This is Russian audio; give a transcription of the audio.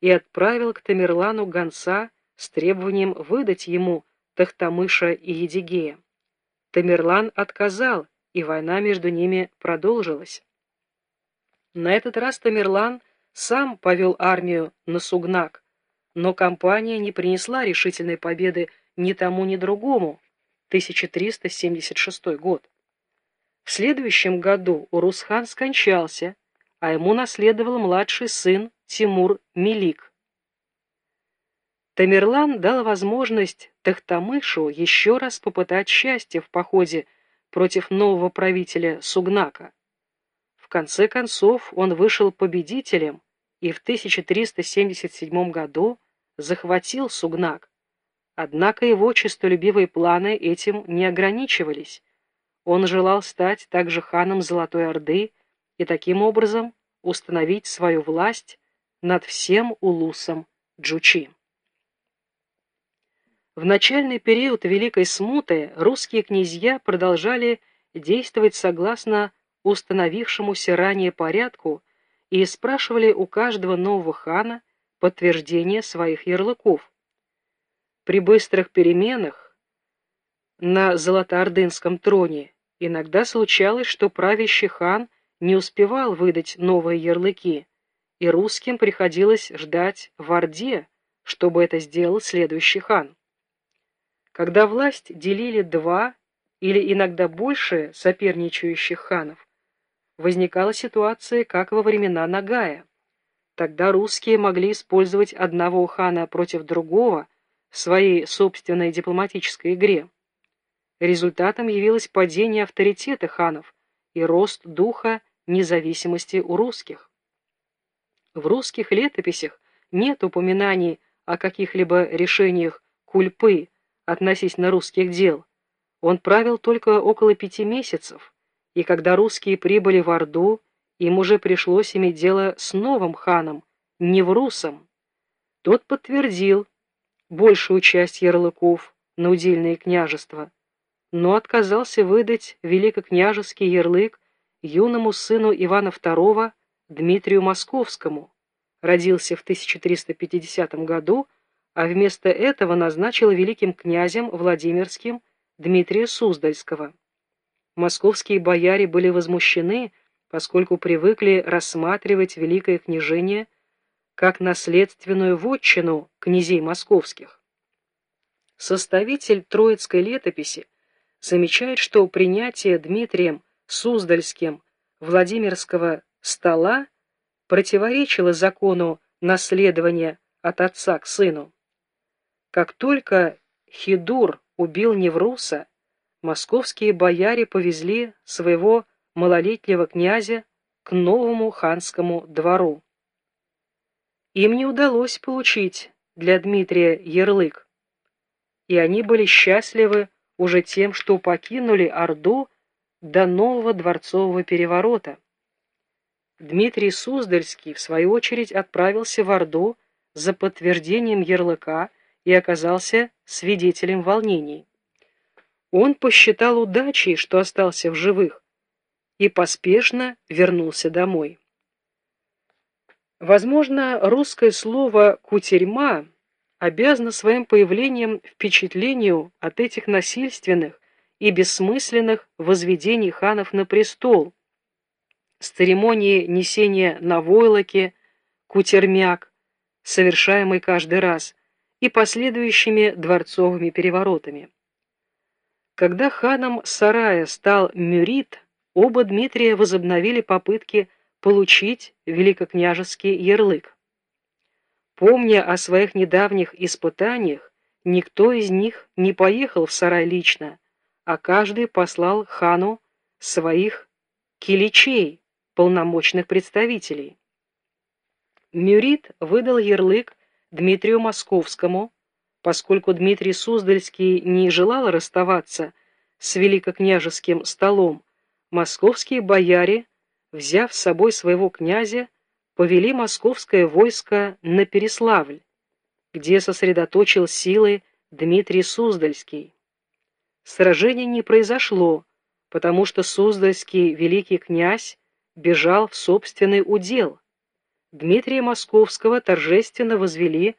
и отправил к Тамерлану гонца с требованием выдать ему Тахтамыша и Едигея. Тамерлан отказал, и война между ними продолжилась. На этот раз Тамерлан сам повел армию на Сугнак, но кампания не принесла решительной победы ни тому, ни другому. 1376 год. В следующем году Урусхан скончался, а ему наследовал младший сын Тимур Мелик. Тамерлан дал возможность Тахтамышу еще раз попытать счастье в походе против нового правителя Сугнака. В конце концов он вышел победителем и в 1377 году захватил Сугнак. Однако его честолюбивые планы этим не ограничивались. Он желал стать также ханом Золотой Орды и таким образом установить свою власть над всем улусом Джучи. В начальный период Великой Смуты русские князья продолжали действовать согласно установившемуся ранее порядку и спрашивали у каждого нового хана подтверждение своих ярлыков. При быстрых переменах на Золотоордынском троне иногда случалось, что правящий хан не успевал выдать новые ярлыки, и русским приходилось ждать в Орде, чтобы это сделал следующий хан. Когда власть делили два или иногда больше соперничающих ханов, возникала ситуация, как во времена Нагая. Тогда русские могли использовать одного хана против другого в своей собственной дипломатической игре. Результатом явилось падение авторитета ханов и рост духа независимости у русских. В русских летописях нет упоминаний о каких-либо решениях кульпы, относительно русских дел. Он правил только около пяти месяцев, и когда русские прибыли в Орду, им уже пришлось иметь дело с новым ханом, Неврусом. Тот подтвердил большую часть ярлыков на удельные княжества, но отказался выдать великокняжеский ярлык юному сыну Ивана II Дмитрию Московскому, родился в 1350 году, а вместо этого назначил великим князем Владимирским Дмитрия Суздальского. Московские бояре были возмущены, поскольку привыкли рассматривать великое княжение как наследственную вотчину князей московских. Составитель Троицкой летописи замечает, что принятие Дмитрием Суздальским Владимирского стола противоречило закону наследования от отца к сыну. Как только Хидур убил Невруса, московские бояре повезли своего малолетнего князя к новому ханскому двору. Им не удалось получить для Дмитрия ярлык, и они были счастливы уже тем, что покинули Орду до нового дворцового переворота. Дмитрий Суздальский, в свою очередь, отправился в Орду за подтверждением ярлыка и оказался свидетелем волнений. Он посчитал удачей, что остался в живых, и поспешно вернулся домой. Возможно, русское слово «кутерьма» обязано своим появлением впечатлению от этих насильственных и бессмысленных возведений ханов на престол, с церемонии несения на войлоке, кутермяк, совершаемой каждый раз, и последующими дворцовыми переворотами. Когда ханом Сарая стал Мюрит, оба Дмитрия возобновили попытки получить великокняжеский ярлык. Помня о своих недавних испытаниях, никто из них не поехал в Сарай лично, а каждый послал хану своих киличей, полномочных представителей. Мюрит выдал ярлык Дмитрию Московскому, поскольку Дмитрий Суздальский не желал расставаться с великокняжеским столом, московские бояре, взяв с собой своего князя, повели московское войско на Переславль, где сосредоточил силы Дмитрий Суздальский. Сражение не произошло, потому что Суздальский великий князь бежал в собственный удел. Дмитрия Московского торжественно возвели